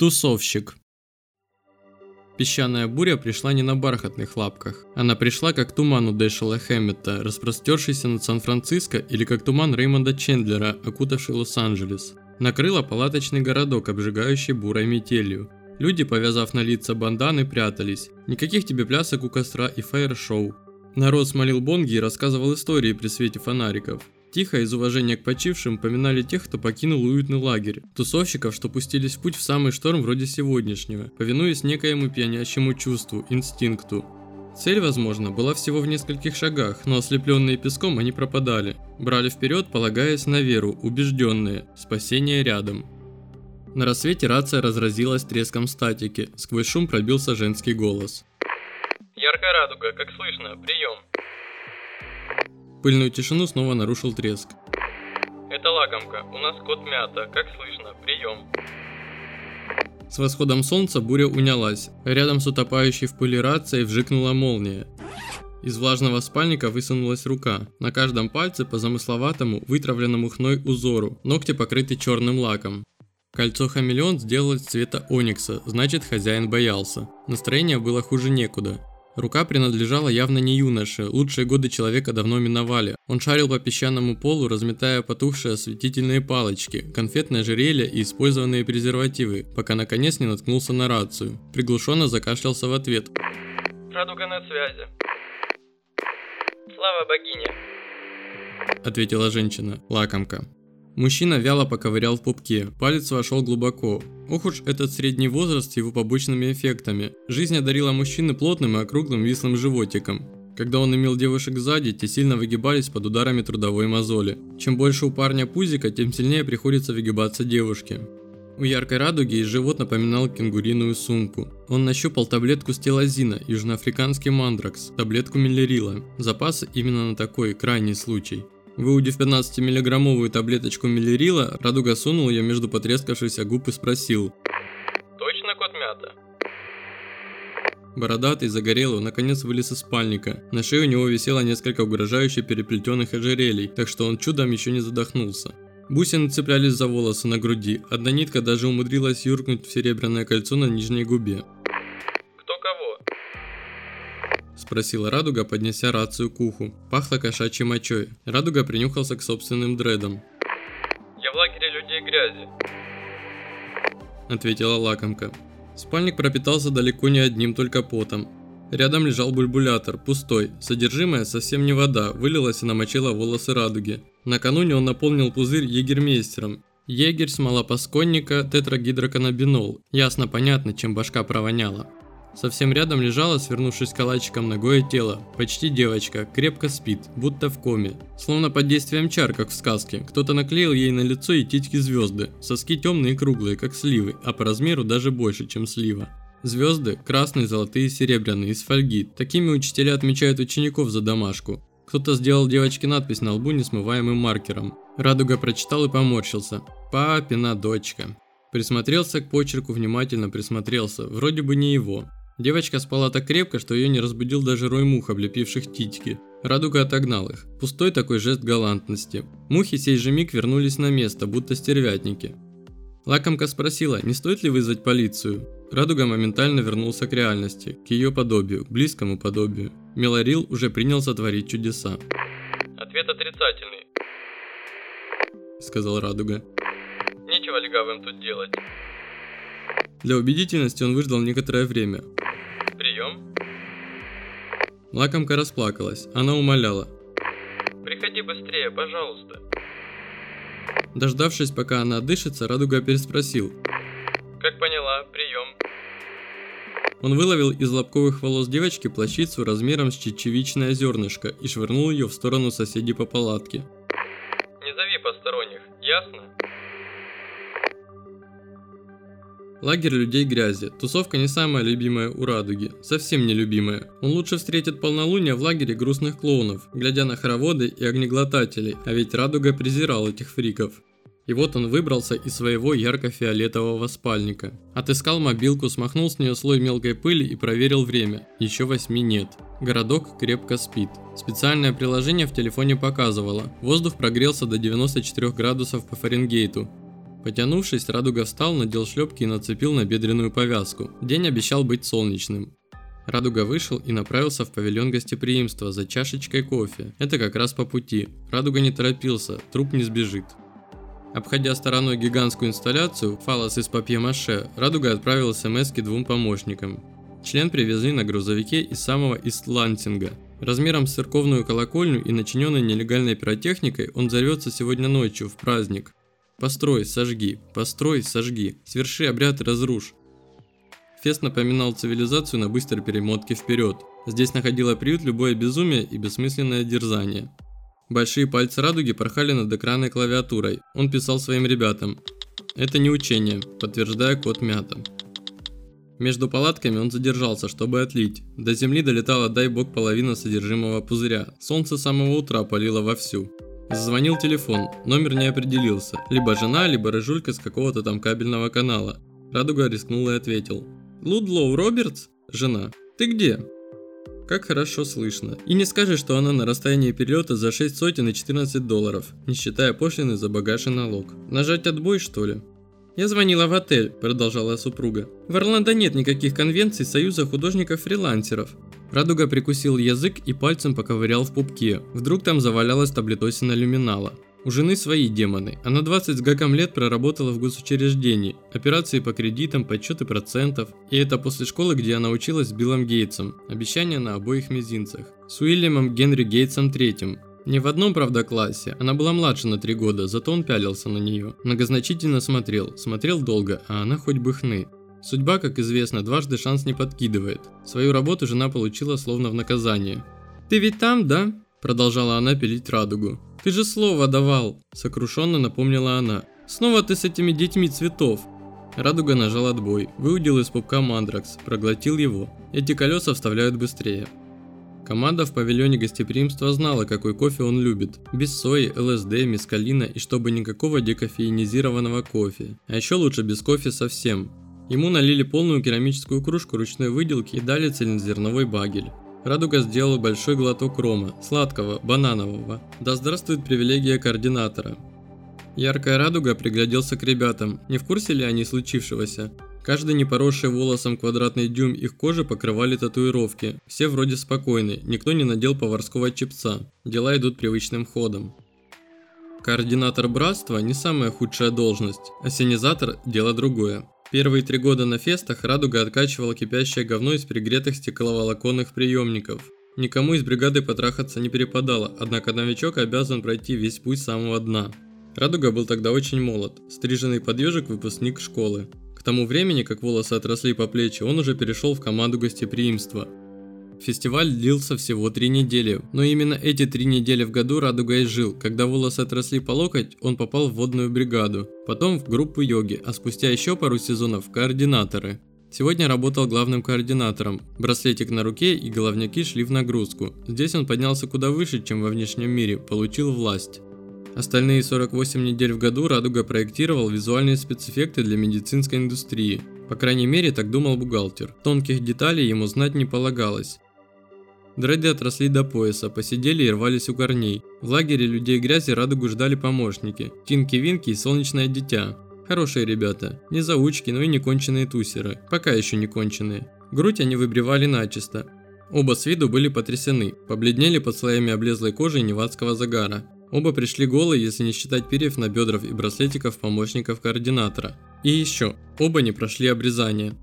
Тусовщик. Песчаная буря пришла не на бархатных лапках. Она пришла как туман у Дэшела Хэммета, распростершийся над Сан-Франциско, или как туман Реймонда Чендлера, окутавший Лос-Анджелес. Накрыла палаточный городок, обжигающий бурой метелью. Люди, повязав на лица банданы, прятались. Никаких тебе плясок у костра и фаер-шоу. Народ смолил бонги и рассказывал истории при свете фонариков. Тихо, из уважения к почившим, поминали тех, кто покинул уютный лагерь, тусовщиков, что пустились в путь в самый шторм вроде сегодняшнего, повинуясь некоему пьянящему чувству, инстинкту. Цель, возможно, была всего в нескольких шагах, но ослепленные песком они пропадали. Брали вперед, полагаясь на веру, убежденные, спасение рядом. На рассвете рация разразилась треском статики, сквозь шум пробился женский голос. Яркая радуга, как слышно, прием. Пыльную тишину снова нарушил треск. Это лакомка, у нас кот мята, как слышно, прием. С восходом солнца буря унялась. Рядом с утопающей в пыли рацией вжикнула молния. Из влажного спальника высунулась рука. На каждом пальце по замысловатому, вытравленному хной узору, ногти покрыты черным лаком. Кольцо хамелеон сделалось цвета оникса, значит хозяин боялся. Настроение было хуже некуда. Рука принадлежала явно не юноше, лучшие годы человека давно миновали. Он шарил по песчаному полу, разметая потухшие осветительные палочки, конфетное ожерелье и использованные презервативы, пока наконец не наткнулся на рацию. Приглушенно закашлялся в ответ. Радуга на связи. Слава богине. Ответила женщина, лакомка. Мужчина вяло поковырял в пупке, палец вошел глубоко. Ох уж этот средний возраст с его побочными эффектами. Жизнь одарила мужчины плотным и округлым вислым животиком. Когда он имел девушек сзади, те сильно выгибались под ударами трудовой мозоли. Чем больше у парня пузика, тем сильнее приходится выгибаться девушке. У яркой радуги живот напоминал кенгуриную сумку. Он нащупал таблетку стелазина, южноафриканский мандракс, таблетку миллерила. Запасы именно на такой крайний случай. Выудив 15-миллиграммовую таблеточку миллерила, Радуга сунул ее между потрескавшихся губ и спросил. Точно кот мята? Бородатый, загорелый, наконец вылез из спальника. На шее у него висело несколько угрожающе переплетенных ожерелий, так что он чудом еще не задохнулся. Бусины цеплялись за волосы на груди, одна нитка даже умудрилась юркнуть в серебряное кольцо на нижней губе. Спросила Радуга, поднеся рацию к уху. Пахло кошачьей мочой. Радуга принюхался к собственным дредам. «Я в лагере людей грязи», ответила лакомка. Спальник пропитался далеко не одним только потом. Рядом лежал бульбулятор, пустой. Содержимое совсем не вода, вылилось и намочило волосы радуги. Накануне он наполнил пузырь егермейстером. Егерь, смола пасконника, тетрагидроканабинол. Ясно понятно, чем башка провоняла. Совсем рядом лежала, свернувшись калачиком, ногое тело. Почти девочка, крепко спит, будто в коме. Словно под действием чар, как в сказке. Кто-то наклеил ей на лицо и титьки звезды. Соски темные и круглые, как сливы, а по размеру даже больше, чем слива. Звезды – красные, золотые, серебряные, из фольги. Такими учителя отмечают учеников за домашку. Кто-то сделал девочке надпись на лбу несмываемым маркером. Радуга прочитал и поморщился. «Папина дочка». Присмотрелся к почерку, внимательно присмотрелся. Вроде бы не его. Девочка спала так крепко, что ее не разбудил даже рой мух, облепивших титьки. Радуга отогнал их. Пустой такой жест галантности. Мухи сей же миг вернулись на место, будто стервятники. Лакомка спросила, не стоит ли вызвать полицию. Радуга моментально вернулся к реальности, к ее подобию, к близкому подобию. Мелорил уже принялся творить чудеса. «Ответ отрицательный», — сказал Радуга. «Нечего легавым тут делать». Для убедительности он выждал некоторое время. Прием. Лакомка расплакалась. Она умоляла. Приходи быстрее, пожалуйста. Дождавшись, пока она отдышится, Радуга переспросил. Как поняла, прием. Он выловил из лобковых волос девочки плащицу размером с чечевичное зернышко и швырнул ее в сторону соседей по палатке. Не зови посторонних, ясно? Лагерь людей грязи. Тусовка не самая любимая у Радуги. Совсем не любимая. Он лучше встретит полнолуние в лагере грустных клоунов, глядя на хороводы и огнеглотателей, а ведь Радуга презирал этих фриков. И вот он выбрался из своего ярко-фиолетового спальника. Отыскал мобилку, смахнул с нее слой мелкой пыли и проверил время. Еще восьми нет. Городок крепко спит. Специальное приложение в телефоне показывало. Воздух прогрелся до 94 градусов по Фаренгейту. Потянувшись, Радуга встал, надел шлепки и нацепил на бедренную повязку. День обещал быть солнечным. Радуга вышел и направился в павильон гостеприимства за чашечкой кофе. Это как раз по пути. Радуга не торопился, труп не сбежит. Обходя стороной гигантскую инсталляцию, фалос из папье-маше, Радуга отправил смс двум помощникам. Член привезли на грузовике из самого Ист-Лансинга. Размером с церковную колокольню и начиненной нелегальной пиротехникой он взорвется сегодня ночью, в праздник. Построй, сожги, построй, сожги, сверши обряд и разрушь. Фест напоминал цивилизацию на быстрой перемотке вперед. Здесь находило приют любое безумие и бессмысленное дерзание. Большие пальцы радуги порхали над экранной клавиатурой. Он писал своим ребятам. Это не учение, подтверждая код мята. Между палатками он задержался, чтобы отлить. До земли долетала, дай бог, половина содержимого пузыря. Солнце с самого утра палило вовсю. Зазвонил телефон, номер не определился. Либо жена, либо рыжулька с какого-то там кабельного канала. Радуга рискнул и ответил. «Лудлоу Робертс? Жена. Ты где?» Как хорошо слышно. И не скажешь, что она на расстоянии перелета за 6 сотен и 14 долларов, не считая пошлины за багаж и налог. Нажать отбой, что ли? «Я звонила в отель», – продолжала супруга. «В Орландо нет никаких конвенций Союза художников-фрилансеров». Радуга прикусил язык и пальцем поковырял в пупке. Вдруг там завалялась таблетосина люминала. У жены свои демоны. Она 20 с гаком лет проработала в госучреждении. Операции по кредитам, подсчеты процентов. И это после школы, где она училась с Биллом Гейтсом. Обещания на обоих мизинцах. С Уильямом Генри Гейтсом третьим. Не в одном, правда, классе. Она была младше на три года, зато он пялился на нее. Многозначительно смотрел. Смотрел долго, а она хоть бы хны. Судьба, как известно, дважды шанс не подкидывает. Свою работу жена получила словно в наказание. «Ты ведь там, да?» Продолжала она пилить радугу. «Ты же слово давал!» Сокрушенно напомнила она. «Снова ты с этими детьми цветов!» Радуга нажал отбой, выудил из пупка мандракс, проглотил его. Эти колеса вставляют быстрее. Команда в павильоне гостеприимства знала, какой кофе он любит. Без сои, ЛСД, мискалина и чтобы никакого декофеинизированного кофе. А еще лучше без кофе совсем. Ему налили полную керамическую кружку ручной выделки и дали цельнозерновой багель. Радуга сделал большой глоток рома, сладкого, бананового. Да здравствует привилегия координатора. Яркая радуга пригляделся к ребятам, не в курсе ли они случившегося. Каждый не поросший волосом квадратный дюйм их кожи покрывали татуировки. Все вроде спокойны, никто не надел поварского чепца. Дела идут привычным ходом. Координатор братства не самая худшая должность, ассенизатор – дело другое. Первые три года на фестах Радуга откачивала кипящее говно из перегретых стекловолоконных приемников. Никому из бригады потрахаться не перепадало, однако новичок обязан пройти весь путь с самого дна. Радуга был тогда очень молод, стриженный под выпускник школы. К тому времени, как волосы отросли по плечи, он уже перешел в команду гостеприимства. Фестиваль длился всего три недели, но именно эти три недели в году Радуга и жил. Когда волосы отросли по локоть, он попал в водную бригаду, потом в группу йоги, а спустя еще пару сезонов в координаторы. Сегодня работал главным координатором. Браслетик на руке и головняки шли в нагрузку. Здесь он поднялся куда выше, чем во внешнем мире, получил власть. Остальные 48 недель в году Радуга проектировал визуальные спецэффекты для медицинской индустрии. По крайней мере, так думал бухгалтер. Тонких деталей ему знать не полагалось. Дреды отросли до пояса, посидели и рвались у корней. В лагере людей грязи Радугу ждали помощники. Тинки-Винки и Солнечное Дитя. Хорошие ребята. Не заучки, но и не конченые тусеры. Пока еще не конченые. Грудь они выбривали начисто. Оба с виду были потрясены, побледнели под слоями облезлой кожи и невадского загара. Оба пришли голые, если не считать перьев на бедрах и браслетиков помощников координатора. И еще, оба не прошли обрезание.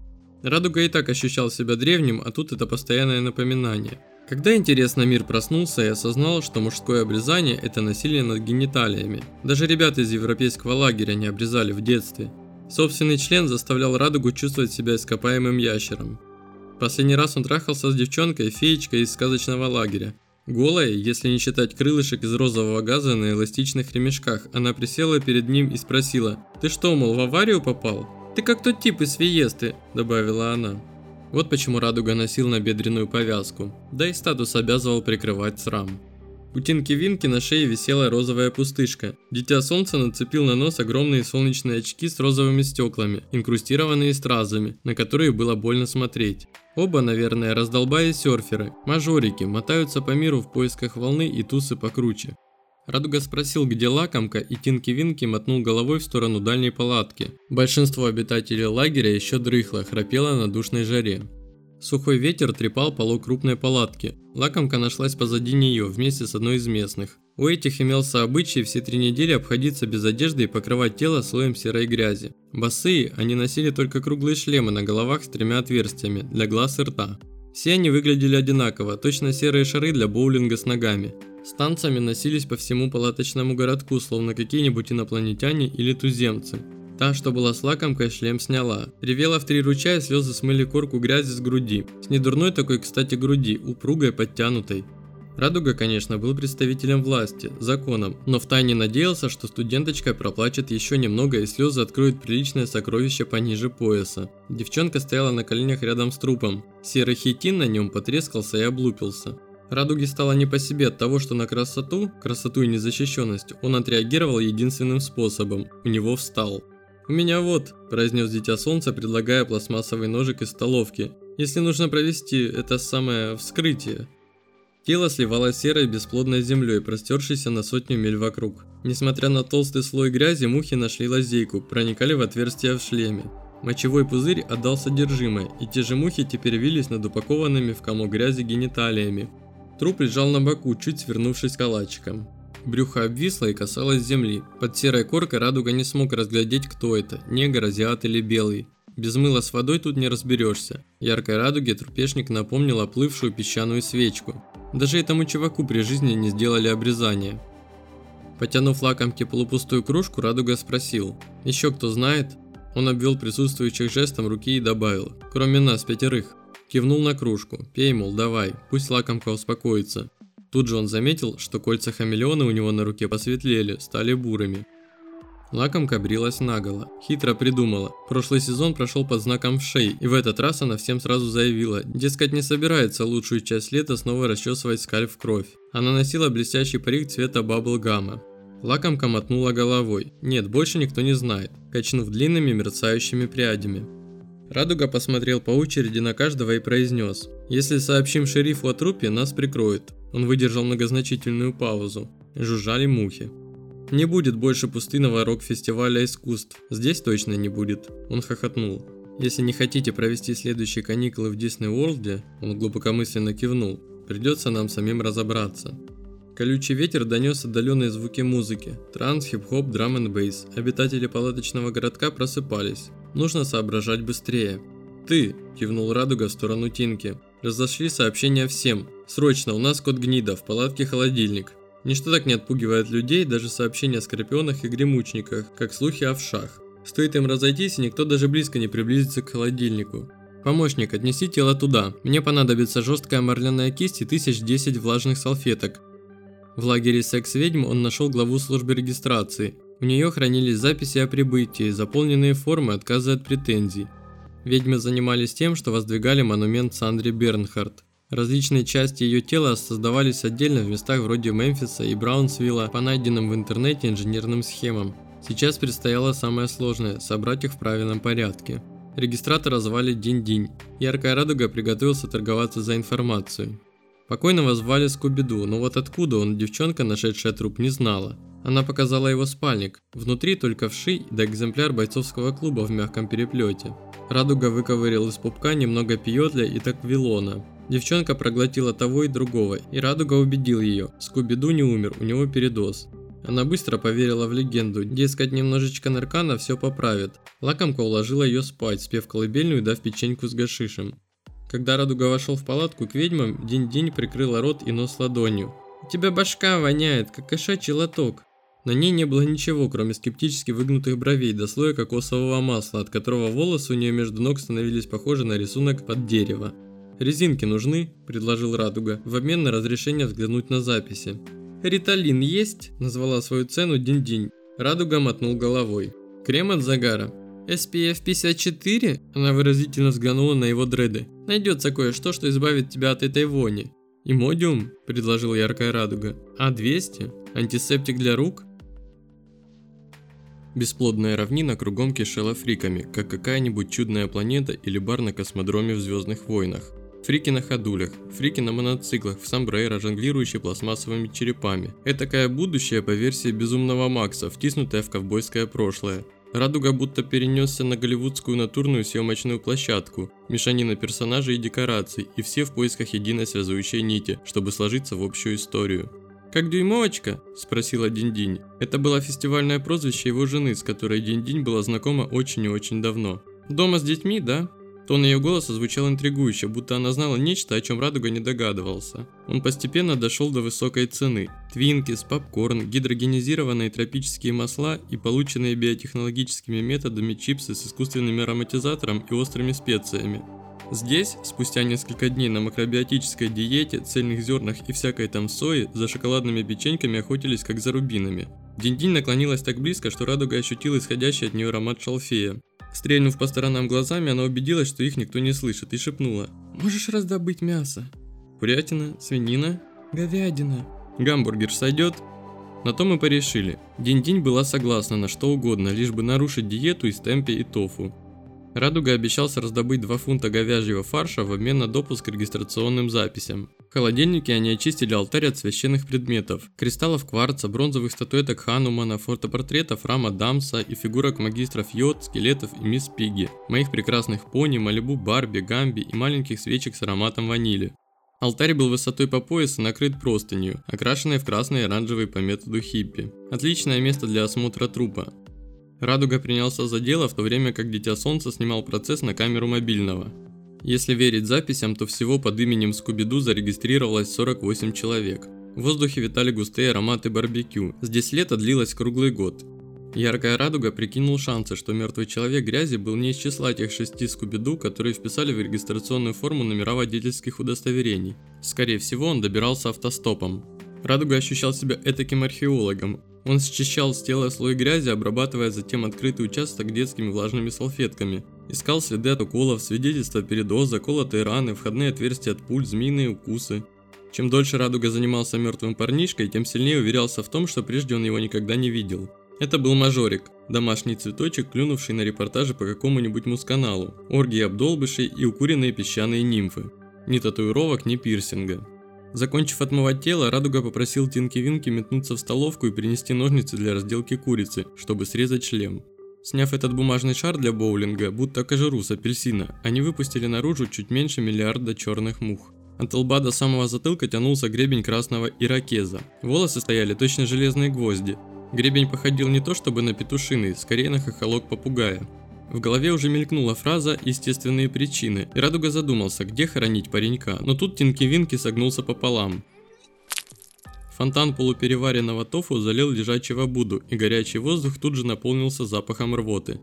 Радуга и так ощущал себя древним, а тут это постоянное напоминание. Когда интересно мир проснулся и осознал, что мужское обрезание – это насилие над гениталиями. Даже ребята из европейского лагеря не обрезали в детстве. Собственный член заставлял Радугу чувствовать себя ископаемым ящером. Последний раз он трахался с девчонкой, феечкой из сказочного лагеря. Голая, если не считать крылышек из розового газа на эластичных ремешках, она присела перед ним и спросила, «Ты что, мол, в аварию попал?» «Ты как тот тип из Фиесты», – добавила она. Вот почему Радуга носил на бедренную повязку, да и статус обязывал прикрывать срам. У Тинки Винки на шее висела розовая пустышка. Дитя Солнца нацепил на нос огромные солнечные очки с розовыми стеклами, инкрустированные стразами, на которые было больно смотреть. Оба, наверное, раздолбая серферы, мажорики, мотаются по миру в поисках волны и тусы покруче. Радуга спросил, где лакомка, и Тинки-Винки мотнул головой в сторону дальней палатки. Большинство обитателей лагеря еще дрыхло, храпело на душной жаре. Сухой ветер трепал полу крупной палатки. Лакомка нашлась позади нее, вместе с одной из местных. У этих имелся обычай все три недели обходиться без одежды и покрывать тело слоем серой грязи. Босые, они носили только круглые шлемы на головах с тремя отверстиями для глаз и рта. Все они выглядели одинаково, точно серые шары для боулинга с ногами. С танцами носились по всему палаточному городку, словно какие-нибудь инопланетяне или туземцы. Та, что была с лакомкой, шлем сняла. Ревела в три ручья, и слезы смыли корку грязи с груди. С недурной такой, кстати, груди, упругой, подтянутой. Радуга, конечно, был представителем власти, законом, но втайне надеялся, что студенточка проплачет еще немного и слезы откроют приличное сокровище пониже пояса. Девчонка стояла на коленях рядом с трупом. Серый хитин на нем потрескался и облупился. Радуге стало не по себе от того, что на красоту, красоту и незащищенность он отреагировал единственным способом – у него встал. «У меня вот», – произнес Дитя Солнца, предлагая пластмассовый ножик из столовки. «Если нужно провести это самое вскрытие». Тело сливалось серой бесплодной землей, простершейся на сотню миль вокруг. Несмотря на толстый слой грязи, мухи нашли лазейку, проникали в отверстие в шлеме. Мочевой пузырь отдал содержимое, и те же мухи теперь вились над упакованными в комок грязи гениталиями. Труп лежал на боку, чуть свернувшись калачиком. Брюхо обвисло и касалось земли. Под серой коркой Радуга не смог разглядеть, кто это – негр, азиат или белый. Без мыла с водой тут не разберешься. Яркой радуге трупешник напомнил оплывшую песчаную свечку. Даже этому чуваку при жизни не сделали обрезание. Потянув лакомки полупустую кружку, Радуга спросил. «Еще кто знает?» Он обвел присутствующих жестом руки и добавил. «Кроме нас, пятерых». Кивнул на кружку. «Пей, мол, давай, пусть лакомка успокоится». Тут же он заметил, что кольца хамелеона у него на руке посветлели, стали бурыми. Лакомка брилась наголо. Хитро придумала. Прошлый сезон прошел под знаком вшей, и в этот раз она всем сразу заявила, дескать не собирается лучшую часть лета снова расчесывать скальп в кровь. Она носила блестящий парик цвета бабл-гама. Лакомка мотнула головой. Нет, больше никто не знает, качнув длинными мерцающими прядями. Радуга посмотрел по очереди на каждого и произнес. «Если сообщим шерифу о трупе, нас прикроют». Он выдержал многозначительную паузу. Жужжали мухи. «Не будет больше пустынного рок-фестиваля искусств. Здесь точно не будет». Он хохотнул. «Если не хотите провести следующие каникулы в Дисней Уорлде», он глубокомысленно кивнул, «придется нам самим разобраться». Колючий ветер донес отдаленные звуки музыки. Транс, хип-хоп, драм н бейс. Обитатели палаточного городка просыпались. Нужно соображать быстрее. «Ты!» – кивнул Радуга в сторону Тинки. «Разошли сообщения всем. Срочно, у нас кот гнида, в палатке холодильник. Ничто так не отпугивает людей, даже сообщения о скорпионах и гремучниках, как слухи о вшах. Стоит им разойтись, и никто даже близко не приблизится к холодильнику. Помощник, отнеси тело туда. Мне понадобится жесткая марляная кисть и тысяч десять влажных салфеток. В лагере секс-ведьм он нашел главу службы регистрации. У нее хранились записи о прибытии, заполненные формы отказа от претензий. Ведьмы занимались тем, что воздвигали монумент Сандре Бернхард. Различные части ее тела создавались отдельно в местах вроде Мемфиса и Браунсвилла по найденным в интернете инженерным схемам. Сейчас предстояло самое сложное – собрать их в правильном порядке. Регистратора звали Динь-Динь. Яркая радуга приготовился торговаться за информацию. Покойного звали Скуби-Ду, но вот откуда он, девчонка, нашедшая труп, не знала. Она показала его спальник. Внутри только вши да экземпляр бойцовского клуба в мягком переплете. Радуга выковырил из пупка немного пиотля и таквилона. Девчонка проглотила того и другого, и Радуга убедил ее. Скуби-Ду не умер, у него передоз. Она быстро поверила в легенду, дескать, немножечко наркана все поправит. Лакомка уложила ее спать, спев колыбельную и дав печеньку с гашишем. Когда Радуга вошел в палатку к ведьмам, Динь-Динь прикрыла рот и нос ладонью. «У тебя башка воняет, как кошачий лоток». На ней не было ничего, кроме скептически выгнутых бровей до слоя кокосового масла, от которого волосы у нее между ног становились похожи на рисунок под дерево. «Резинки нужны?» – предложил Радуга, в обмен на разрешение взглянуть на записи. «Риталин есть?» – назвала свою цену Динь-Динь. Радуга мотнул головой. «Крем от загара?» SPF 54? Она выразительно взглянула на его дреды. Найдется кое-что, что избавит тебя от этой вони. Имодиум? Предложил яркая радуга. А200? Антисептик для рук? Бесплодная равнина кругом кишела фриками, как какая-нибудь чудная планета или бар на космодроме в Звездных войнах. Фрики на ходулях, фрики на моноциклах, в сомбреро, жонглирующие пластмассовыми черепами. Этакое будущее по версии Безумного Макса, втиснутое в ковбойское прошлое. Радуга будто перенесся на голливудскую натурную съемочную площадку, мешанина персонажей и декораций, и все в поисках единой связующей нити, чтобы сложиться в общую историю. «Как дюймовочка?» – спросила Динь-Динь. Это было фестивальное прозвище его жены, с которой Динь-Динь была знакома очень и очень давно. «Дома с детьми, да?» Тон ее голоса звучал интригующе, будто она знала нечто, о чем Радуга не догадывался. Он постепенно дошел до высокой цены. Твинкис, попкорн, гидрогенизированные тропические масла и полученные биотехнологическими методами чипсы с искусственным ароматизатором и острыми специями. Здесь, спустя несколько дней на макробиотической диете, цельных зернах и всякой там сои, за шоколадными печеньками охотились как за рубинами. Динь-Динь наклонилась так близко, что Радуга ощутила исходящий от нее аромат шалфея. Стрельнув по сторонам глазами, она убедилась, что их никто не слышит, и шепнула. «Можешь раздобыть мясо?» «Курятина? Свинина? Говядина?» «Гамбургер сойдет?» На то мы порешили. Динь-Динь была согласна на что угодно, лишь бы нарушить диету из темпе и тофу. Радуга обещался раздобыть 2 фунта говяжьего фарша в обмен на допуск к регистрационным записям. В холодильнике они очистили алтарь от священных предметов. Кристаллов кварца, бронзовых статуэток Ханумана, фотопортретов Рама Дамса и фигурок магистров Йод, скелетов и мисс Пиги, моих прекрасных пони, Малибу Барби, Гамби и маленьких свечек с ароматом ванили. Алтарь был высотой по пояс и накрыт простынью, окрашенной в красный и оранжевый по методу хиппи. Отличное место для осмотра трупа. Радуга принялся за дело, в то время как Дитя Солнца снимал процесс на камеру мобильного. Если верить записям, то всего под именем Скубиду зарегистрировалось 48 человек. В воздухе витали густые ароматы барбекю. Здесь лето длилось круглый год. Яркая радуга прикинул шансы, что мертвый человек грязи был не из числа тех шести Скубиду, которые вписали в регистрационную форму номера водительских удостоверений. Скорее всего, он добирался автостопом. Радуга ощущал себя этаким археологом. Он счищал с тела слой грязи, обрабатывая затем открытый участок детскими влажными салфетками. Искал следы от уколов, свидетельства передоза, колотые раны, входные отверстия от пуль, змеиные укусы. Чем дольше Радуга занимался мертвым парнишкой, тем сильнее уверялся в том, что прежде он его никогда не видел. Это был мажорик, домашний цветочек, клюнувший на репортаже по какому-нибудь мусканалу, оргии обдолбышей и укуренные песчаные нимфы. Ни татуировок, ни пирсинга. Закончив отмывать тело, Радуга попросил Тинки-Винки метнуться в столовку и принести ножницы для разделки курицы, чтобы срезать шлем. Сняв этот бумажный шар для боулинга, будто кожуру с апельсина, они выпустили наружу чуть меньше миллиарда черных мух. От лба до самого затылка тянулся гребень красного иракеза. Волосы стояли точно железные гвозди. Гребень походил не то чтобы на петушиный, скорее на хохолок попугая. В голове уже мелькнула фраза «естественные причины», и Радуга задумался, где хоронить паренька, но тут Тинки-Винки согнулся пополам. Фонтан полупереваренного тофу залил лежачего Буду, и горячий воздух тут же наполнился запахом рвоты.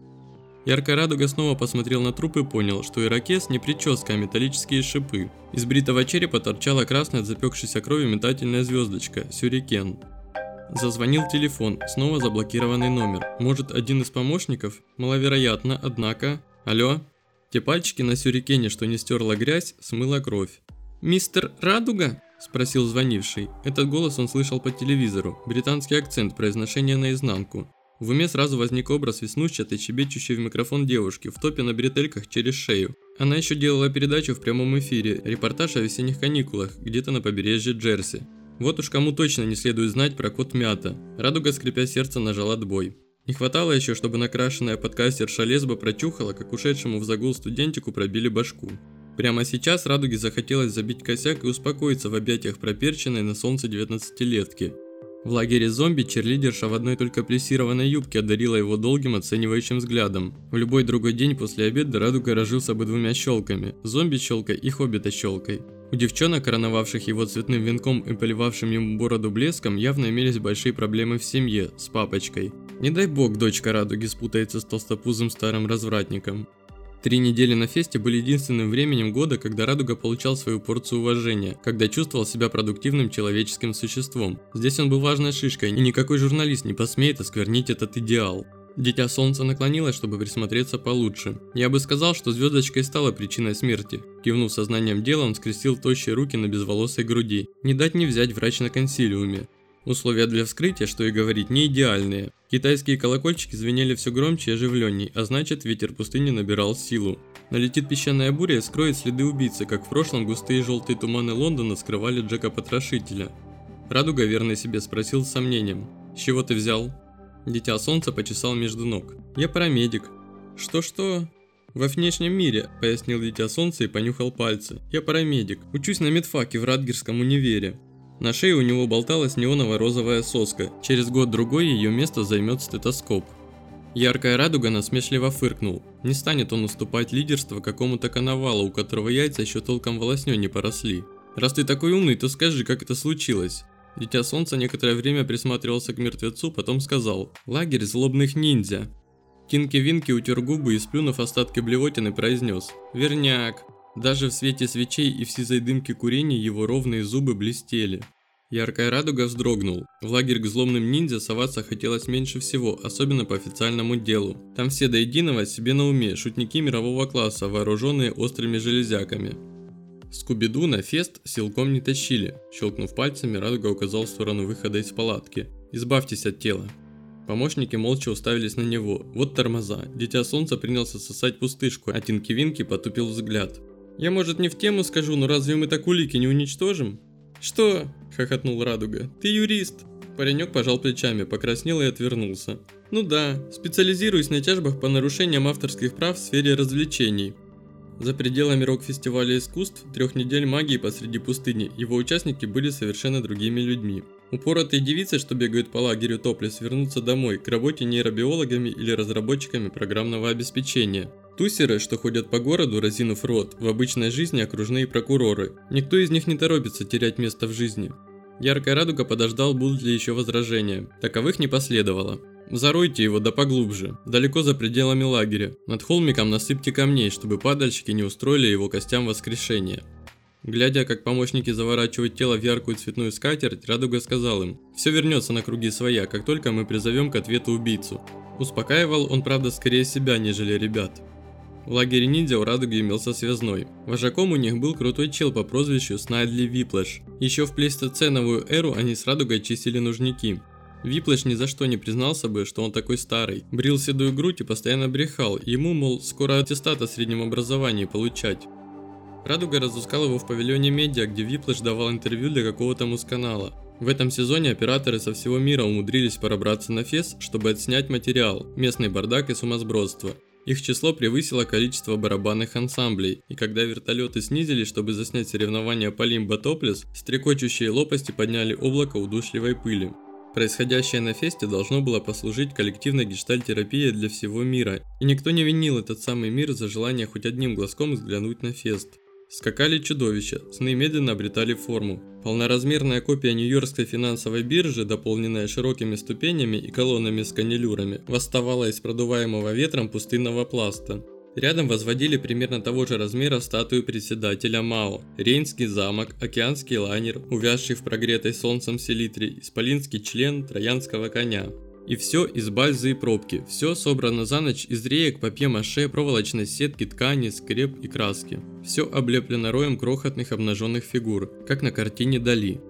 Яркая радуга снова посмотрел на труп и понял, что ирокез не прическа, а металлические шипы. Из бритого черепа торчала красная от запекшейся крови метательная звездочка – сюрикен. Зазвонил телефон, снова заблокированный номер. Может, один из помощников? Маловероятно, однако... Алло? Те пальчики на сюрикене, что не стерла грязь, смыла кровь. «Мистер Радуга?» – спросил звонивший. Этот голос он слышал по телевизору. Британский акцент, произношение наизнанку. В уме сразу возник образ веснущатой, щебечущей в микрофон девушки в топе на бретельках через шею. Она еще делала передачу в прямом эфире, репортаж о весенних каникулах, где-то на побережье Джерси. Вот уж кому точно не следует знать про кот Мята. Радуга, скрипя сердце, нажала отбой. Не хватало еще, чтобы накрашенная подкастерша лесба прочухала, как ушедшему в загул студентику пробили башку. Прямо сейчас Радуге захотелось забить косяк и успокоиться в объятиях проперченной на солнце 19-летки. В лагере зомби черлидерша в одной только плессированной юбке одарила его долгим оценивающим взглядом. В любой другой день после обеда Радуга разжился бы двумя щелками – зомби-щелкой и хоббита-щелкой. У девчонок, короновавших его цветным венком и поливавшим ему бороду блеском, явно имелись большие проблемы в семье, с папочкой. Не дай бог дочка Радуги спутается с толстопузым старым развратником. Три недели на фесте были единственным временем года, когда Радуга получал свою порцию уважения, когда чувствовал себя продуктивным человеческим существом. Здесь он был важной шишкой, и никакой журналист не посмеет осквернить этот идеал. Дитя Солнца наклонилось, чтобы присмотреться получше. Я бы сказал, что звездочка и стала причиной смерти. Кивнув сознанием дела, он скрестил тощие руки на безволосой груди. Не дать не взять врач на консилиуме. Условия для вскрытия, что и говорить, не идеальные. Китайские колокольчики звенели все громче и оживленней, а значит ветер пустыни набирал силу. Налетит песчаная буря и скроет следы убийцы, как в прошлом густые желтые туманы Лондона скрывали Джека Потрошителя. Радуга верный себе спросил с сомнением. «С чего ты взял?» Дитя солнца почесал между ног. «Я парамедик». «Что-что?» «Во внешнем мире», – пояснил Дитя Солнца и понюхал пальцы. «Я парамедик. Учусь на медфаке в Радгерском универе». На шее у него болталась неоново-розовая соска. Через год-другой ее место займет стетоскоп. Яркая радуга насмешливо фыркнул. Не станет он уступать лидерство какому-то коновалу, у которого яйца еще толком волоснё не поросли. «Раз ты такой умный, то скажи, как это случилось?» Дитя Солнца некоторое время присматривался к мертвецу, потом сказал «Лагерь злобных ниндзя». Тинки-Винки утер губы и, сплюнув остатки блевотины, произнес «Верняк». Даже в свете свечей и в сизой дымке курения его ровные зубы блестели. Яркая радуга вздрогнул. В лагерь к злобным ниндзя соваться хотелось меньше всего, особенно по официальному делу. Там все до единого себе на уме, шутники мирового класса, вооруженные острыми железяками. Скубиду на фест силком не тащили. Щелкнув пальцами, Радуга указал в сторону выхода из палатки. «Избавьтесь от тела». Помощники молча уставились на него. Вот тормоза. Дитя Солнца принялся сосать пустышку, а Тинки-Винки потупил взгляд. «Я, может, не в тему скажу, но разве мы так улики не уничтожим?» «Что?» – хохотнул Радуга. «Ты юрист!» Паренек пожал плечами, покраснел и отвернулся. «Ну да, специализируюсь на тяжбах по нарушениям авторских прав в сфере развлечений. За пределами рок-фестиваля искусств, трех недель магии посреди пустыни, его участники были совершенно другими людьми. Упоротые девицы, что бегают по лагерю топлес, вернутся домой к работе нейробиологами или разработчиками программного обеспечения. Тусеры, что ходят по городу, разинув рот, в обычной жизни окружные прокуроры. Никто из них не торопится терять место в жизни. Яркая радуга подождал, будут ли еще возражения. Таковых не последовало. Заройте его да поглубже, далеко за пределами лагеря. Над холмиком насыпьте камней, чтобы падальщики не устроили его костям воскрешения. Глядя, как помощники заворачивают тело в яркую цветную скатерть, Радуга сказал им, «Все вернется на круги своя, как только мы призовем к ответу убийцу». Успокаивал он, правда, скорее себя, нежели ребят. В лагере ниндзя у Радуги имелся связной. Вожаком у них был крутой чел по прозвищу Снайдли Виплэш. Еще в плейстоценовую эру они с Радугой чистили нужники. Виплэш ни за что не признался бы, что он такой старый. Брил седую грудь и постоянно брехал. Ему, мол, скоро аттестат о среднем образовании получать. Радуга разыскал его в павильоне медиа, где Виплэш давал интервью для какого-то музканала. В этом сезоне операторы со всего мира умудрились пробраться на фес, чтобы отснять материал, местный бардак и сумасбродство. Их число превысило количество барабанных ансамблей, и когда вертолеты снизились, чтобы заснять соревнования по Лимбо Топлес, стрекочущие лопасти подняли облако удушливой пыли. Происходящее на фесте должно было послужить коллективной гештальтерапией для всего мира, и никто не винил этот самый мир за желание хоть одним глазком взглянуть на фест. Скакали чудовища, сны медленно обретали форму. Полноразмерная копия Нью-Йоркской финансовой биржи, дополненная широкими ступенями и колоннами с канилюрами, восставала из продуваемого ветром пустынного пласта. Рядом возводили примерно того же размера статую председателя Мао, Рейнский замок, океанский лайнер, увязший в прогретой солнцем селитре, исполинский член троянского коня. И все из бальзы и пробки, все собрано за ночь из реек, папье-маше, проволочной сетки, ткани, скреп и краски. Все облеплено роем крохотных обнаженных фигур, как на картине Дали.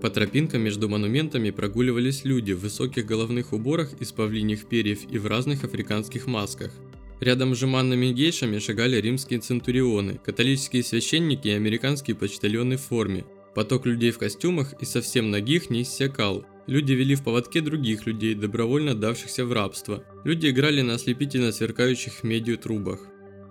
По тропинкам между монументами прогуливались люди в высоких головных уборах из павлиньих перьев и в разных африканских масках. Рядом с жеманными гейшами шагали римские центурионы, католические священники и американские почтальоны в форме. Поток людей в костюмах и совсем ногих не иссякал. Люди вели в поводке других людей, добровольно отдавшихся в рабство. Люди играли на ослепительно сверкающих медью трубах.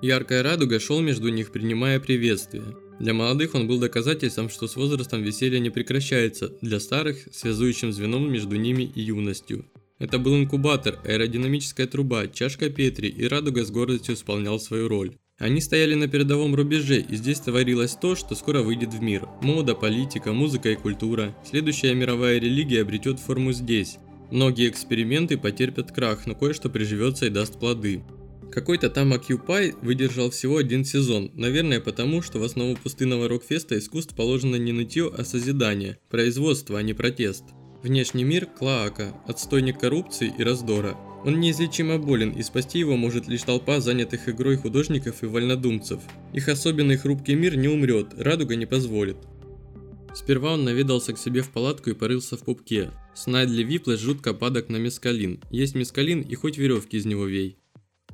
Яркая радуга шел между них, принимая приветствие. Для молодых он был доказательством, что с возрастом веселье не прекращается, для старых – связующим звеном между ними и юностью. Это был инкубатор, аэродинамическая труба, чашка Петри, и Радуга с гордостью исполнял свою роль. Они стояли на передовом рубеже, и здесь творилось то, что скоро выйдет в мир. Мода, политика, музыка и культура. Следующая мировая религия обретет форму здесь. Многие эксперименты потерпят крах, но кое-что приживется и даст плоды. Какой-то там Occupy выдержал всего один сезон, наверное потому, что в основу пустынного рок-феста искусств положено не нытье, а созидание, производство, а не протест. Внешний мир – клоака, отстойник коррупции и раздора. Он неизлечимо болен, и спасти его может лишь толпа занятых игрой художников и вольнодумцев. Их особенный хрупкий мир не умрет, радуга не позволит. Сперва он наведался к себе в палатку и порылся в пупке. Снайдли Виплэш жутко падок на мескалин. Есть мескалин и хоть веревки из него вей.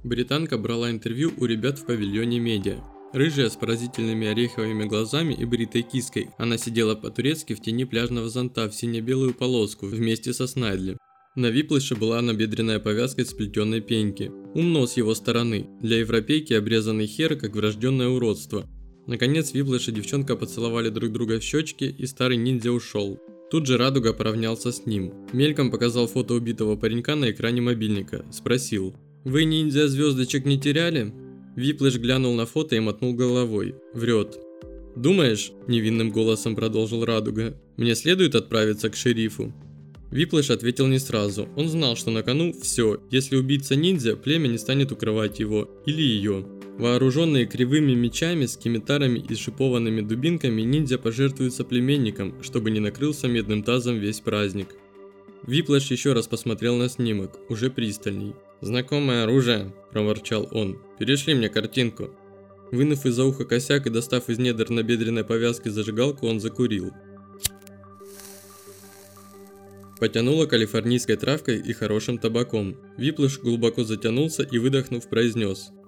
Британка брала интервью у ребят в павильоне медиа. Рыжая с поразительными ореховыми глазами и бритой киской, она сидела по-турецки в тени пляжного зонта в сине-белую полоску вместе со Снайдли. На Виплэше была набедренная повязка из сплетенной пеньки. Умно с его стороны. Для европейки обрезанный хер как врожденное уродство. Наконец Виплэш и девчонка поцеловали друг друга в щечки и старый ниндзя ушел. Тут же Радуга поравнялся с ним. Мельком показал фото убитого паренька на экране мобильника. Спросил. «Вы ниндзя звездочек не теряли?» Виплэш глянул на фото и мотнул головой. Врет. «Думаешь?» – невинным голосом продолжил Радуга. «Мне следует отправиться к шерифу?» Виплэш ответил не сразу. Он знал, что на кону все. Если убийца ниндзя, племя не станет укрывать его. Или ее. Вооруженные кривыми мечами, скимитарами и шипованными дубинками, ниндзя пожертвуют соплеменником, чтобы не накрылся медным тазом весь праздник. Виплэш еще раз посмотрел на снимок, уже пристальней. «Знакомое оружие», – проворчал он. «Перешли мне картинку». Вынув из-за уха косяк и достав из недр набедренной повязки зажигалку, он закурил. Потянуло калифорнийской травкой и хорошим табаком. Виплыш глубоко затянулся и, выдохнув, произнес –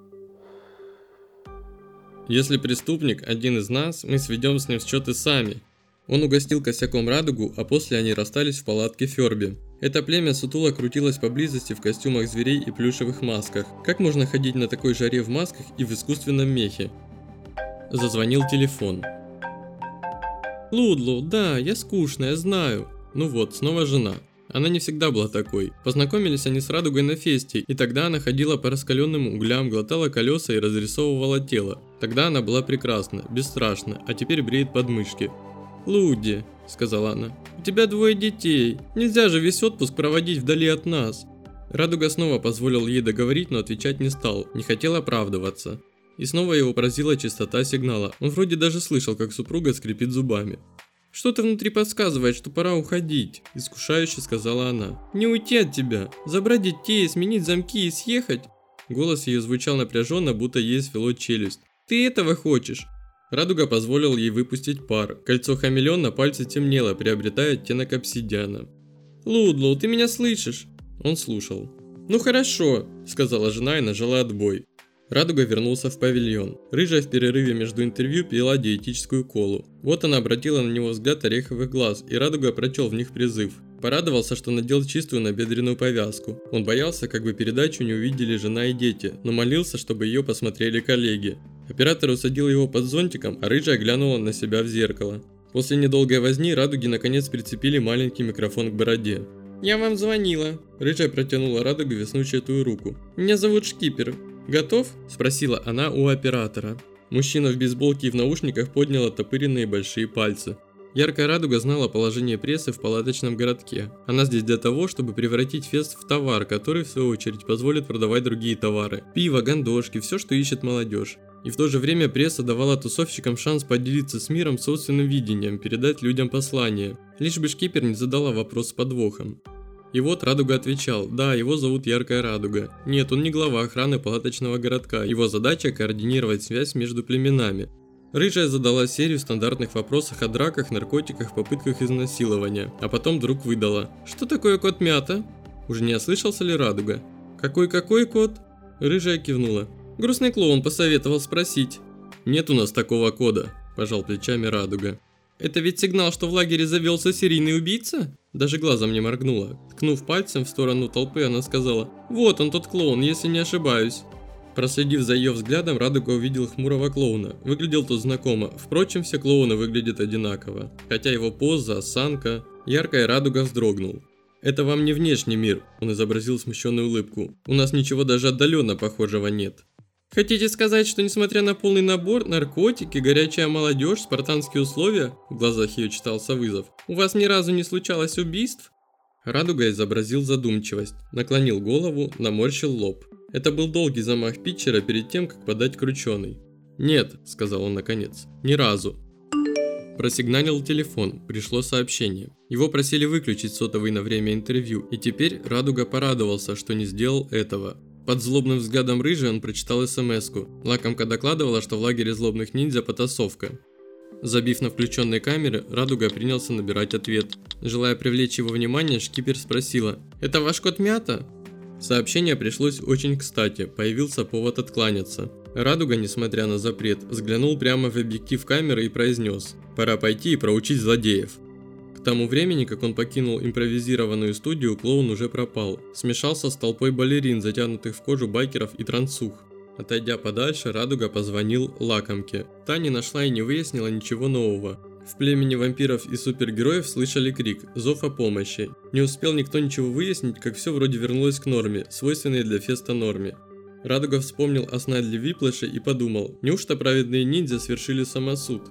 если преступник один из нас, мы сведем с ним счеты сами. Он угостил косяком радугу, а после они расстались в палатке Ферби. Это племя Сутула крутилось поблизости в костюмах зверей и плюшевых масках. Как можно ходить на такой жаре в масках и в искусственном мехе? Зазвонил телефон. Лудлу, да, я скучная, знаю. Ну вот, снова жена. Она не всегда была такой. Познакомились они с Радугой на фесте, и тогда она ходила по раскаленным углям, глотала колеса и разрисовывала тело. Тогда она была прекрасна, бесстрашна, а теперь бреет подмышки. «Луди», — сказала она, — «у тебя двое детей. Нельзя же весь отпуск проводить вдали от нас». Радуга снова позволил ей договорить, но отвечать не стал, не хотел оправдываться. И снова его поразила чистота сигнала. Он вроде даже слышал, как супруга скрипит зубами. «Что-то внутри подсказывает, что пора уходить», – искушающе сказала она. «Не уйти от тебя, забрать детей, сменить замки и съехать». Голос ее звучал напряженно, будто ей свело челюсть. «Ты этого хочешь?» Радуга позволил ей выпустить пар. Кольцо хамелеон на пальце темнело, приобретая оттенок обсидиана. «Лудлоу, ты меня слышишь?» Он слушал. «Ну хорошо», – сказала жена и нажала отбой. Радуга вернулся в павильон. Рыжая в перерыве между интервью пила диетическую колу. Вот она обратила на него взгляд ореховых глаз, и Радуга прочел в них призыв. Порадовался, что надел чистую набедренную повязку. Он боялся, как бы передачу не увидели жена и дети, но молился, чтобы ее посмотрели коллеги. Оператор усадил его под зонтиком, а рыжая глянула на себя в зеркало. После недолгой возни Радуги наконец прицепили маленький микрофон к бороде. «Я вам звонила». Рыжая протянула Радугу веснущатую руку. «Меня зовут Шкипер. «Готов?» – спросила она у оператора. Мужчина в бейсболке и в наушниках поднял оттопыренные большие пальцы. Яркая радуга знала положение прессы в палаточном городке. Она здесь для того, чтобы превратить фест в товар, который в свою очередь позволит продавать другие товары. Пиво, гандошки, все, что ищет молодежь. И в то же время пресса давала тусовщикам шанс поделиться с миром собственным видением, передать людям послание. Лишь бы шкипер не задала вопрос с подвохом. И вот Радуга отвечал, да, его зовут Яркая Радуга. Нет, он не глава охраны палаточного городка, его задача координировать связь между племенами. Рыжая задала серию стандартных вопросов о драках, наркотиках, попытках изнасилования, а потом вдруг выдала. Что такое кот Мята? Уже не ослышался ли Радуга? Какой-какой кот? Рыжая кивнула. Грустный клоун посоветовал спросить. Нет у нас такого кода, пожал плечами Радуга. Это ведь сигнал, что в лагере завелся серийный убийца? Даже глазом не моргнула. Ткнув пальцем в сторону толпы, она сказала «Вот он, тот клоун, если не ошибаюсь». Проследив за ее взглядом, Радуга увидел хмурого клоуна. Выглядел тот знакомо. Впрочем, все клоуны выглядят одинаково. Хотя его поза, осанка... Яркая Радуга вздрогнул. «Это вам не внешний мир», – он изобразил смущенную улыбку. «У нас ничего даже отдаленно похожего нет». Хотите сказать, что несмотря на полный набор, наркотики, горячая молодежь, спартанские условия, в глазах ее читался вызов, у вас ни разу не случалось убийств? Радуга изобразил задумчивость, наклонил голову, наморщил лоб. Это был долгий замах питчера перед тем, как подать крученый. «Нет», – сказал он наконец, – «ни разу». Просигналил телефон, пришло сообщение. Его просили выключить сотовый на время интервью, и теперь Радуга порадовался, что не сделал этого. Под злобным взглядом рыжий он прочитал смс -ку. Лакомка докладывала, что в лагере злобных ниндзя потасовка. Забив на включенные камеры, Радуга принялся набирать ответ. Желая привлечь его внимание, шкипер спросила «Это ваш кот Мята?» Сообщение пришлось очень кстати, появился повод откланяться. Радуга, несмотря на запрет, взглянул прямо в объектив камеры и произнес «Пора пойти и проучить злодеев». Тому времени, как он покинул импровизированную студию, клоун уже пропал. Смешался с толпой балерин, затянутых в кожу байкеров и трансух. Отойдя подальше, Радуга позвонил Лакомке. Та не нашла и не выяснила ничего нового. В племени вампиров и супергероев слышали крик «Зов о помощи». Не успел никто ничего выяснить, как все вроде вернулось к норме, свойственной для феста норме. Радуга вспомнил о Снайдли Виплэше и подумал, неужто праведные ниндзя свершили самосуд?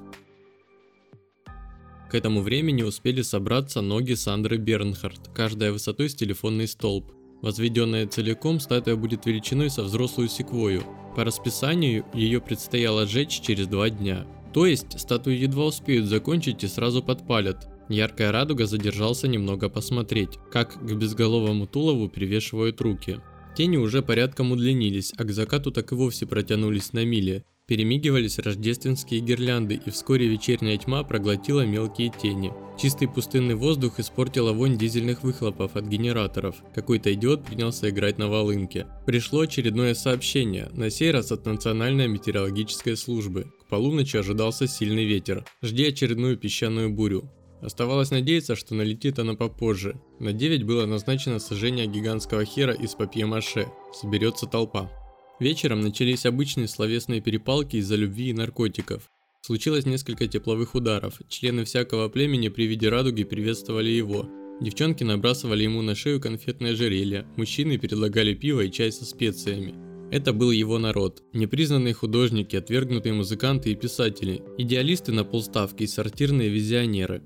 Этому времени успели собраться ноги Сандры Бернхард, каждая высотой с телефонный столб. Возведенная целиком, статуя будет величиной со взрослую секвою. По расписанию ее предстояло сжечь через два дня. То есть, статую едва успеют закончить и сразу подпалят. Яркая радуга задержался немного посмотреть, как к безголовому тулову привешивают руки. Тени уже порядком удлинились, а к закату так и вовсе протянулись на мили. Перемигивались рождественские гирлянды, и вскоре вечерняя тьма проглотила мелкие тени. Чистый пустынный воздух испортила вонь дизельных выхлопов от генераторов. Какой-то идиот принялся играть на волынке. Пришло очередное сообщение, на сей раз от Национальной метеорологической службы. К полуночи ожидался сильный ветер. Жди очередную песчаную бурю. Оставалось надеяться, что налетит она попозже. На 9 было назначено сожжение гигантского хера из папье-маше. Соберется толпа. Вечером начались обычные словесные перепалки из-за любви и наркотиков. Случилось несколько тепловых ударов. Члены всякого племени при виде радуги приветствовали его. Девчонки набрасывали ему на шею конфетное ожерелье, мужчины предлагали пиво и чай со специями. Это был его народ. Непризнанные художники, отвергнутые музыканты и писатели, идеалисты на полставки и сортирные визионеры.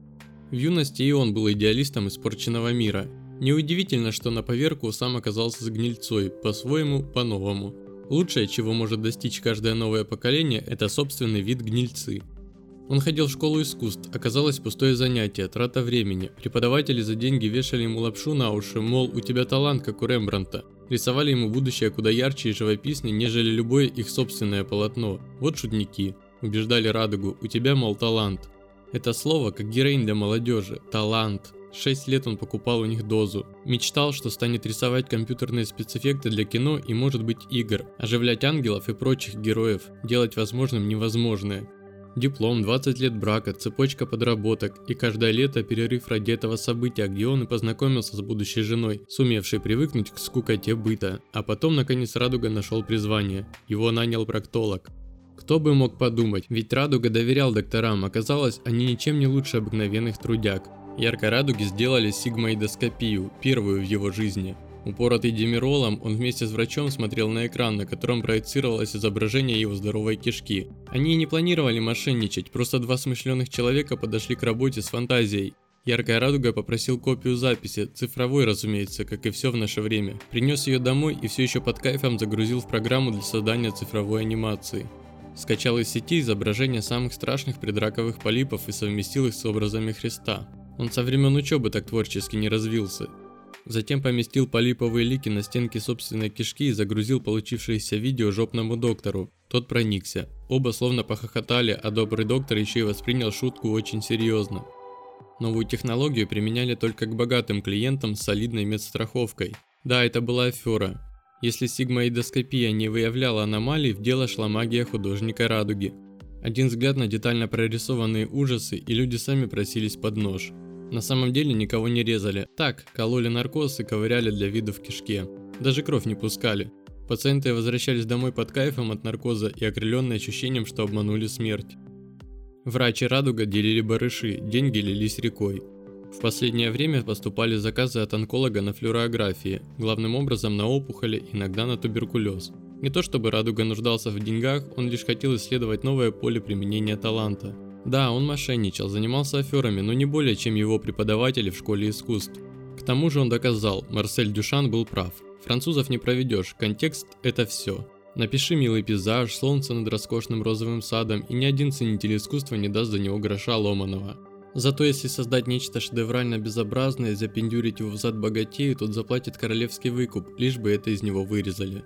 В юности и он был идеалистом испорченного мира. Неудивительно, что на поверку сам оказался с гнильцой, по-своему, по-новому. Лучшее, чего может достичь каждое новое поколение, это собственный вид гнильцы. Он ходил в школу искусств, оказалось пустое занятие, трата времени. Преподаватели за деньги вешали ему лапшу на уши, мол, у тебя талант, как у Рембранта. Рисовали ему будущее куда ярче и живописнее, нежели любое их собственное полотно. Вот шутники. Убеждали радугу, у тебя, мол, талант. Это слово как героин для молодежи. Талант. Шесть лет он покупал у них дозу. Мечтал, что станет рисовать компьютерные спецэффекты для кино и может быть игр, оживлять ангелов и прочих героев, делать возможным невозможное. Диплом, 20 лет брака, цепочка подработок и каждое лето перерыв ради этого события, где он и познакомился с будущей женой, сумевшей привыкнуть к скукоте быта. А потом наконец Радуга нашел призвание. Его нанял проктолог. Кто бы мог подумать, ведь Радуга доверял докторам, оказалось, они ничем не лучше обыкновенных трудяг. Яркой радуги сделали сигмоидоскопию, первую в его жизни. Упоротый демиролом, он вместе с врачом смотрел на экран, на котором проецировалось изображение его здоровой кишки. Они не планировали мошенничать, просто два смышленых человека подошли к работе с фантазией. Яркая радуга попросил копию записи, цифровой, разумеется, как и все в наше время. Принес ее домой и все еще под кайфом загрузил в программу для создания цифровой анимации. Скачал из сети изображения самых страшных предраковых полипов и совместил их с образами Христа. Он со времен учебы так творчески не развился. Затем поместил полиповые лики на стенки собственной кишки и загрузил получившееся видео жопному доктору. Тот проникся. Оба словно похохотали, а добрый доктор еще и воспринял шутку очень серьезно. Новую технологию применяли только к богатым клиентам с солидной медстраховкой. Да, это была афера. Если сигмоидоскопия не выявляла аномалий, в дело шла магия художника Радуги. Один взгляд на детально прорисованные ужасы, и люди сами просились под нож. На самом деле никого не резали. Так, кололи наркоз и ковыряли для вида в кишке. Даже кровь не пускали. Пациенты возвращались домой под кайфом от наркоза и окрыленные ощущением, что обманули смерть. Врачи Радуга делили барыши, деньги лились рекой. В последнее время поступали заказы от онколога на флюорографии, главным образом на опухоли, иногда на туберкулез. Не то чтобы Радуга нуждался в деньгах, он лишь хотел исследовать новое поле применения таланта. Да, он мошенничал, занимался аферами, но не более, чем его преподаватели в школе искусств. К тому же он доказал, Марсель Дюшан был прав. Французов не проведешь, контекст – это все. Напиши милый пейзаж, солнце над роскошным розовым садом, и ни один ценитель искусства не даст за него гроша ломаного. Зато если создать нечто шедеврально безобразное и запендюрить его в зад богатею, тот заплатит королевский выкуп, лишь бы это из него вырезали.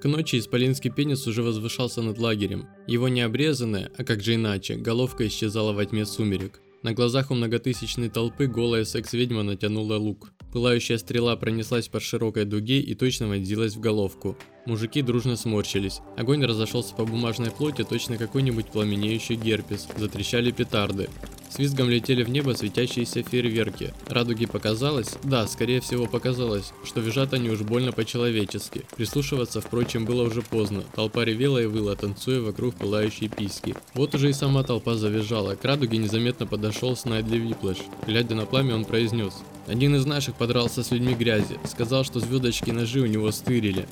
К ночи исполинский пенис уже возвышался над лагерем. Его необрезанная, а как же иначе, головка исчезала во тьме сумерек. На глазах у многотысячной толпы голая секс-ведьма натянула лук. Пылающая стрела пронеслась по широкой дуге и точно вонзилась в головку. Мужики дружно сморщились. Огонь разошелся по бумажной плоти, точно какой-нибудь пламенеющий герпес. Затрещали петарды. Взлетели в небо светящиеся фейерверки. Радуге показалось, да, скорее всего показалось, что визжат они уж больно по-человечески. Прислушиваться, впрочем, было уже поздно. Толпа ревела и выла, танцуя вокруг пылающей пиписки. Вот уже и сама толпа завизжала. К Радуге незаметно подошел Снайдли Виплэш. Глядя на пламя, он произнес. Один из наших подрался с людьми грязи. Сказал, что звездочки ножи у него стырили.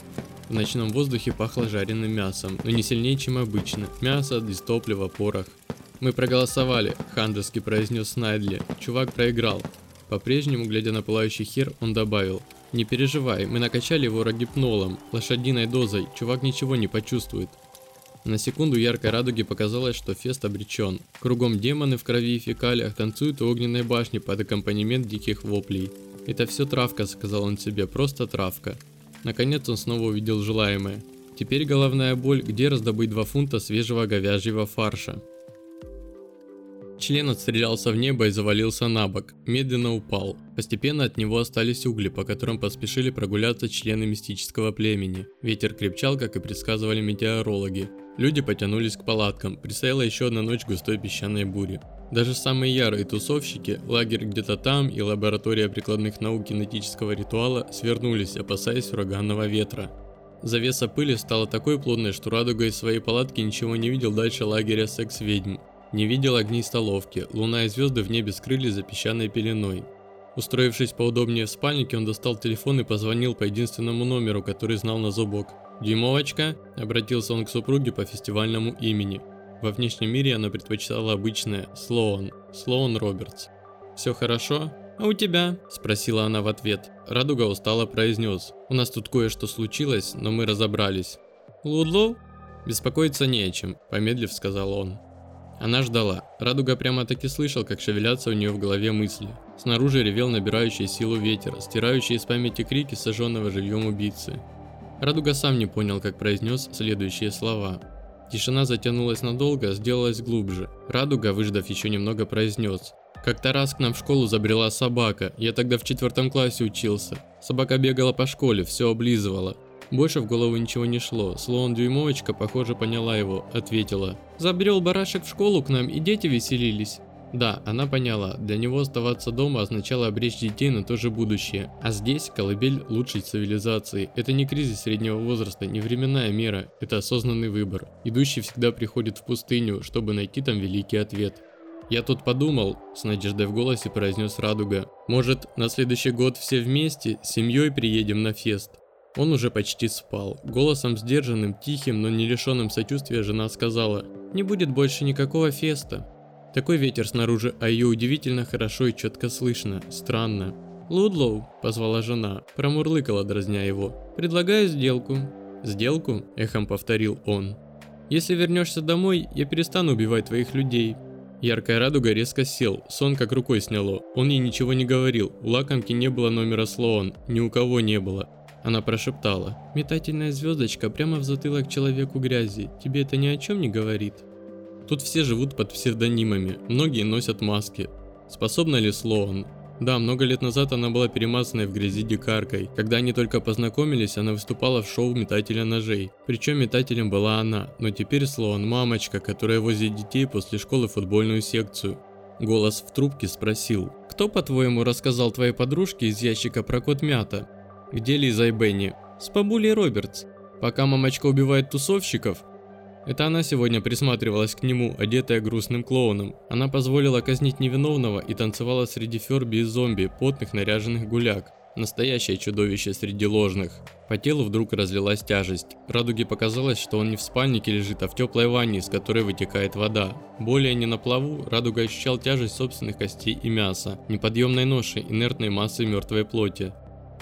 В ночном воздухе пахло жареным мясом, но не сильнее, чем обычно. Мясо, дистоплива, порох. «Мы проголосовали», – хандерски произнес Снайдли. Чувак проиграл. По-прежнему, глядя на пылающий хер, он добавил. «Не переживай, мы накачали его рогипнолом, лошадиной дозой, чувак ничего не почувствует». На секунду яркой радуги показалось, что фест обречен. Кругом демоны в крови и фекалиях танцуют у огненной башни под аккомпанемент диких воплей. «Это все травка», – сказал он себе, – «просто травка». Наконец он снова увидел желаемое. Теперь головная боль, где раздобыть 2 фунта свежего говяжьего фарша. Член отстрелялся в небо и завалился на бок, медленно упал. Постепенно от него остались угли, по которым поспешили прогуляться члены мистического племени. Ветер крепчал, как и предсказывали метеорологи. Люди потянулись к палаткам, предстояла еще одна ночь густой песчаной бури. Даже самые ярые тусовщики, лагерь где-то там и лаборатория прикладных наук кинетического ритуала свернулись, опасаясь ураганного ветра. Завеса пыли стала такой плотной, что Радуга из своей палатки ничего не видел дальше лагеря секс-ведьм. Не видел огней столовки, луна и звезды в небе скрылись за песчаной пеленой. Устроившись поудобнее в спальнике, он достал телефон и позвонил по единственному номеру, который знал на зубок. «Дюймовочка?» – обратился он к супруге по фестивальному имени. Во внешнем мире она предпочитала обычное «Слоун», Слоун Робертс. «Все хорошо?» «А у тебя?» – спросила она в ответ. Радуга устало произнес. «У нас тут кое-что случилось, но мы разобрались». «Лудлоу?» «Беспокоиться не о чем», – помедлив сказал он. Она ждала. Радуга прямо-таки слышал, как шевелятся у нее в голове мысли. Снаружи ревел набирающий силу ветер, стирающий из памяти крики сожженного живьем убийцы. Радуга сам не понял, как произнес следующие слова. Тишина затянулась надолго, сделалась глубже. Радуга, выждав еще немного, произнес. Как-то раз к нам в школу забрела собака, я тогда в четвертом классе учился. Собака бегала по школе, все облизывала. Больше в голову ничего не шло. Слон Дюймовочка, похоже, поняла его, ответила. «Забрел барашек в школу к нам, и дети веселились». Да, она поняла, для него оставаться дома означало обречь детей на то же будущее. А здесь колыбель лучшей цивилизации. Это не кризис среднего возраста, не временная мера, это осознанный выбор. Идущий всегда приходит в пустыню, чтобы найти там великий ответ. «Я тут подумал», – с надеждой в голосе произнес Радуга. «Может, на следующий год все вместе, с семьей приедем на фест?» Он уже почти спал. Голосом сдержанным, тихим, но не лишенным сочувствия жена сказала, «Не будет больше никакого феста». Такой ветер снаружи, а ее удивительно хорошо и четко слышно. Странно. «Лудлоу», – позвала жена, промурлыкала, дразня его. «Предлагаю сделку». «Сделку?» – эхом повторил он. «Если вернешься домой, я перестану убивать твоих людей». Яркая радуга резко сел, сон как рукой сняло. Он ей ничего не говорил, у лакомки не было номера Слоан, ни у кого не было. Она прошептала. «Метательная звездочка прямо в затылок человеку грязи. Тебе это ни о чем не говорит?» Тут все живут под псевдонимами, многие носят маски. Способна ли Слоан? Да, много лет назад она была перемазанной в грязи дикаркой. Когда они только познакомились, она выступала в шоу метателя ножей. Причем метателем была она, но теперь Слоан мамочка, которая возит детей после школы в футбольную секцию. Голос в трубке спросил, «Кто, по-твоему, рассказал твоей подружке из ящика про кот Мята?» Где Лиза и Бенни? С бабулей Робертс. Пока мамочка убивает тусовщиков. Это она сегодня присматривалась к нему, одетая грустным клоуном. Она позволила казнить невиновного и танцевала среди ферби и зомби, потных наряженных гуляк. Настоящее чудовище среди ложных. По телу вдруг разлилась тяжесть. Радуге показалось, что он не в спальнике лежит, а в теплой ванне, из которой вытекает вода. Более не на плаву, Радуга ощущал тяжесть собственных костей и мяса, неподъемной ноши, инертной массы мертвой плоти.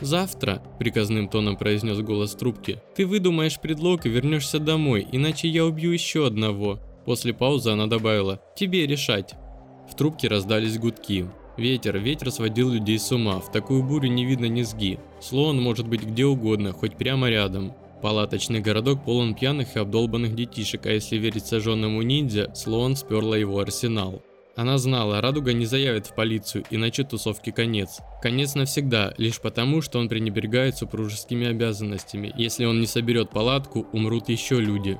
«Завтра», – приказным тоном произнес голос трубки, – «ты выдумаешь предлог и вернешься домой, иначе я убью еще одного». После паузы она добавила «тебе решать». В трубке раздались гудки. Ветер, ветер сводил людей с ума, в такую бурю не видно низги. Слон может быть где угодно, хоть прямо рядом. Палаточный городок полон пьяных и обдолбанных детишек, а если верить сожженному ниндзя, Слоан сперла его арсенал. Она знала, Радуга не заявит в полицию, иначе тусовки конец. Конец навсегда, лишь потому, что он пренебрегает супружескими обязанностями. Если он не соберет палатку, умрут еще люди.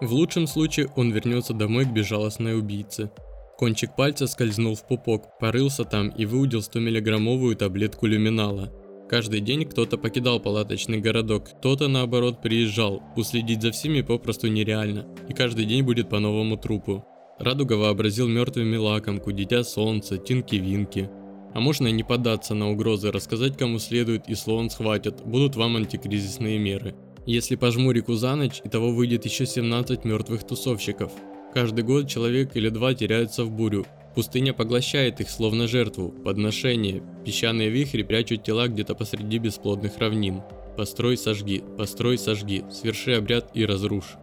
В лучшем случае он вернется домой к безжалостной убийце. Кончик пальца скользнул в пупок, порылся там и выудил 100-миллиграммовую таблетку люминала. Каждый день кто-то покидал палаточный городок, кто-то наоборот приезжал. Уследить за всеми попросту нереально, и каждый день будет по новому трупу. Радуга вообразил мертвыми лакомку, дитя солнца, тинки-винки. А можно и не поддаться на угрозы, рассказать кому следует и слон схватят, будут вам антикризисные меры. Если по жмурику за ночь, и того выйдет еще 17 мертвых тусовщиков. Каждый год человек или два теряются в бурю. Пустыня поглощает их, словно жертву, подношение. Песчаные вихри прячут тела где-то посреди бесплодных равнин. Построй, сожги, построй, сожги, сверши обряд и разрушь.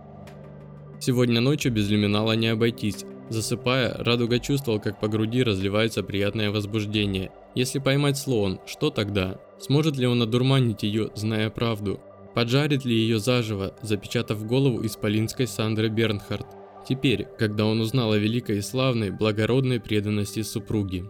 Сегодня ночью без люминала не обойтись. Засыпая, Радуга чувствовал, как по груди разливается приятное возбуждение. Если поймать слон, что тогда? Сможет ли он одурманить ее, зная правду? Поджарит ли ее заживо, запечатав голову исполинской Сандры Бернхард? Теперь, когда он узнал о великой и славной, благородной преданности супруги.